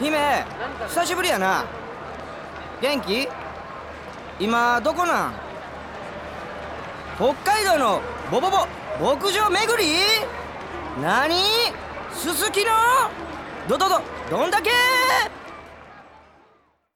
姫久しぶりやな。元気？今どこなん？北海道のボボボ牧場巡り？何？すすきの？どどどどんだけ？